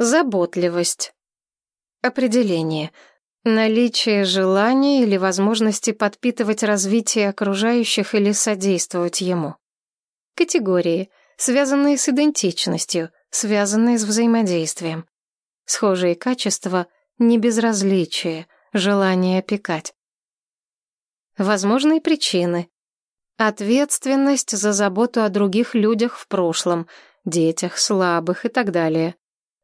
Заботливость. Определение. Наличие желания или возможности подпитывать развитие окружающих или содействовать ему. Категории, связанные с идентичностью, связанные с взаимодействием. Схожие качества — небезразличие, желание опекать. Возможные причины. Ответственность за заботу о других людях в прошлом, детях, слабых и так далее.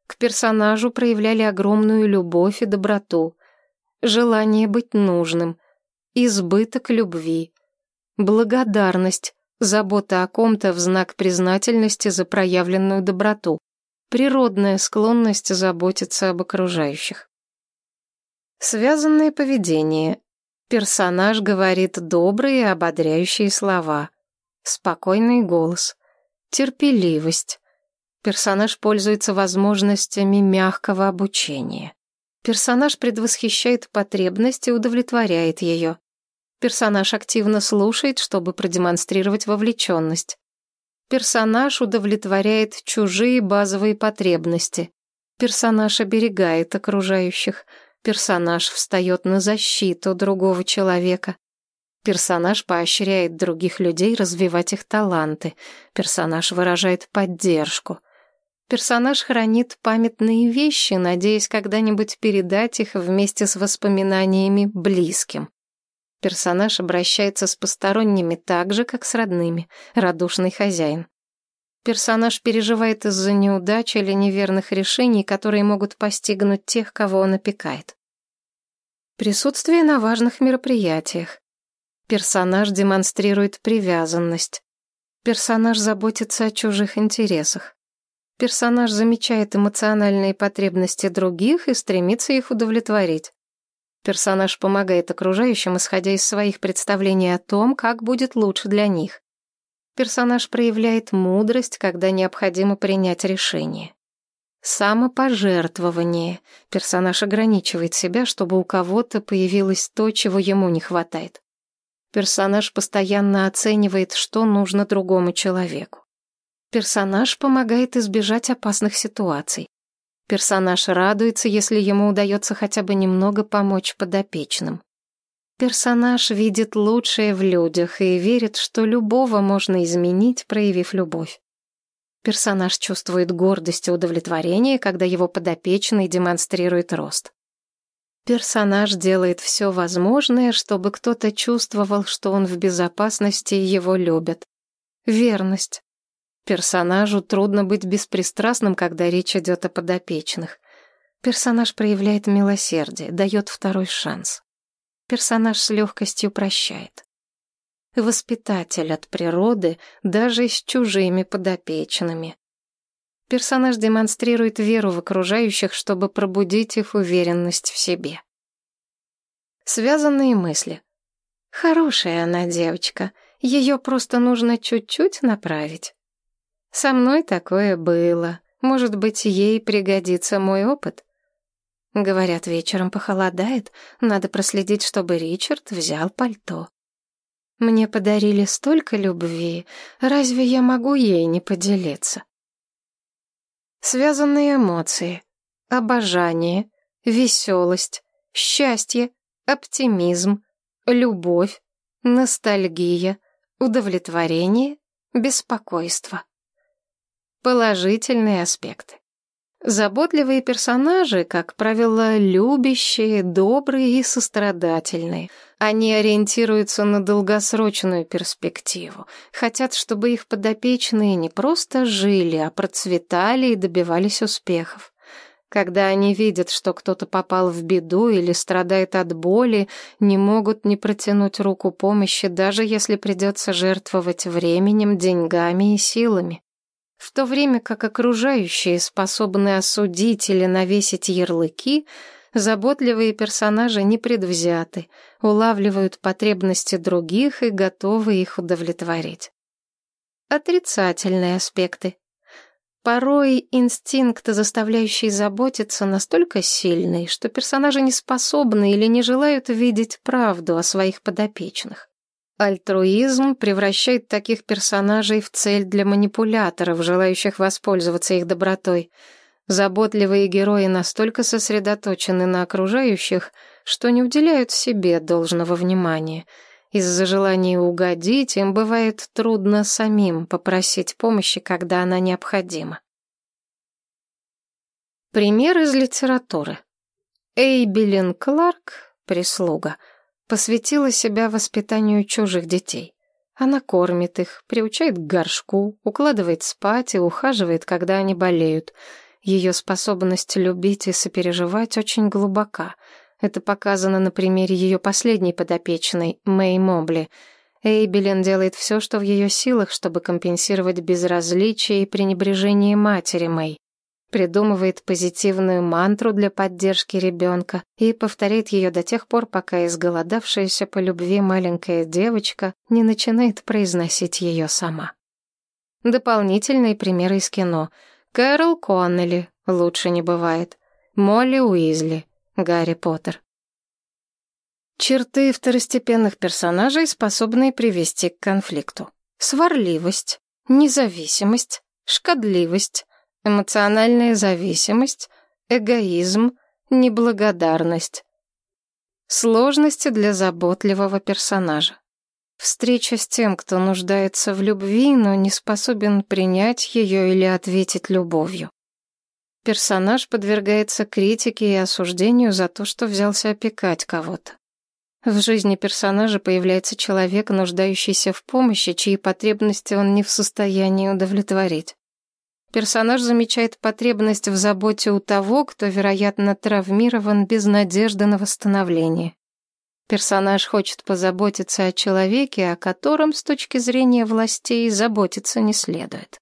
К персонажу проявляли огромную любовь и доброту, желание быть нужным, избыток любви, благодарность, забота о ком-то в знак признательности за проявленную доброту, природная склонность заботиться об окружающих. Связанное поведение. Персонаж говорит добрые ободряющие слова. Спокойный голос. Терпеливость. Персонаж пользуется возможностями мягкого обучения. Персонаж предвосхищает потребность и удовлетворяет ее. Персонаж активно слушает, чтобы продемонстрировать вовлеченность. Персонаж удовлетворяет чужие базовые потребности. Персонаж оберегает окружающих. Персонаж встает на защиту другого человека. Персонаж поощряет других людей развивать их таланты. Персонаж выражает поддержку. Персонаж хранит памятные вещи, надеясь когда-нибудь передать их вместе с воспоминаниями близким. Персонаж обращается с посторонними так же, как с родными, радушный хозяин. Персонаж переживает из-за неудач или неверных решений, которые могут постигнуть тех, кого он опекает. Присутствие на важных мероприятиях. Персонаж демонстрирует привязанность. Персонаж заботится о чужих интересах. Персонаж замечает эмоциональные потребности других и стремится их удовлетворить. Персонаж помогает окружающим, исходя из своих представлений о том, как будет лучше для них. Персонаж проявляет мудрость, когда необходимо принять решение. Самопожертвование. Персонаж ограничивает себя, чтобы у кого-то появилось то, чего ему не хватает. Персонаж постоянно оценивает, что нужно другому человеку. Персонаж помогает избежать опасных ситуаций. Персонаж радуется, если ему удается хотя бы немного помочь подопечным. Персонаж видит лучшее в людях и верит, что любого можно изменить, проявив любовь. Персонаж чувствует гордость и удовлетворение, когда его подопечный демонстрирует рост. Персонаж делает все возможное, чтобы кто-то чувствовал, что он в безопасности и его любят. Верность. Персонажу трудно быть беспристрастным, когда речь идет о подопечных. Персонаж проявляет милосердие, дает второй шанс. Персонаж с легкостью прощает. Воспитатель от природы даже с чужими подопечными. Персонаж демонстрирует веру в окружающих, чтобы пробудить их уверенность в себе. Связанные мысли. Хорошая она девочка, ее просто нужно чуть-чуть направить. Со мной такое было. Может быть, ей пригодится мой опыт? Говорят, вечером похолодает, надо проследить, чтобы Ричард взял пальто. Мне подарили столько любви, разве я могу ей не поделиться? Связанные эмоции. Обожание, веселость, счастье, оптимизм, любовь, ностальгия, удовлетворение, беспокойство. Положительные аспекты. Заботливые персонажи, как правило, любящие, добрые и сострадательные. Они ориентируются на долгосрочную перспективу, хотят, чтобы их подопечные не просто жили, а процветали и добивались успехов. Когда они видят, что кто-то попал в беду или страдает от боли, не могут не протянуть руку помощи, даже если придется жертвовать временем, деньгами и силами в то время как окружающие способны осудить или навесить ярлыки, заботливые персонажи не предвзяты, улавливают потребности других и готовы их удовлетворить. Отрицательные аспекты. Порой инстинкт, заставляющий заботиться, настолько сильный, что персонажи не способны или не желают видеть правду о своих подопечных. Альтруизм превращает таких персонажей в цель для манипуляторов, желающих воспользоваться их добротой. Заботливые герои настолько сосредоточены на окружающих, что не уделяют себе должного внимания. Из-за желания угодить им бывает трудно самим попросить помощи, когда она необходима. Пример из литературы. Эйбелин Кларк, прислуга, посвятила себя воспитанию чужих детей. Она кормит их, приучает к горшку, укладывает спать и ухаживает, когда они болеют. Ее способность любить и сопереживать очень глубока. Это показано на примере ее последней подопечной, Мэй Мобли. Эйбелин делает все, что в ее силах, чтобы компенсировать безразличие и пренебрежение матери Мэй придумывает позитивную мантру для поддержки ребенка и повторяет ее до тех пор, пока изголодавшаяся по любви маленькая девочка не начинает произносить ее сама. Дополнительные примеры из кино. Кэрол Коннелли, лучше не бывает. Молли Уизли, Гарри Поттер. Черты второстепенных персонажей, способные привести к конфликту. Сварливость, независимость, шкодливость, эмоциональная зависимость, эгоизм, неблагодарность. Сложности для заботливого персонажа. Встреча с тем, кто нуждается в любви, но не способен принять ее или ответить любовью. Персонаж подвергается критике и осуждению за то, что взялся опекать кого-то. В жизни персонажа появляется человек, нуждающийся в помощи, чьи потребности он не в состоянии удовлетворить персонаж замечает потребность в заботе у того, кто, вероятно, травмирован без надежды на восстановление. Персонаж хочет позаботиться о человеке, о котором, с точки зрения властей, заботиться не следует.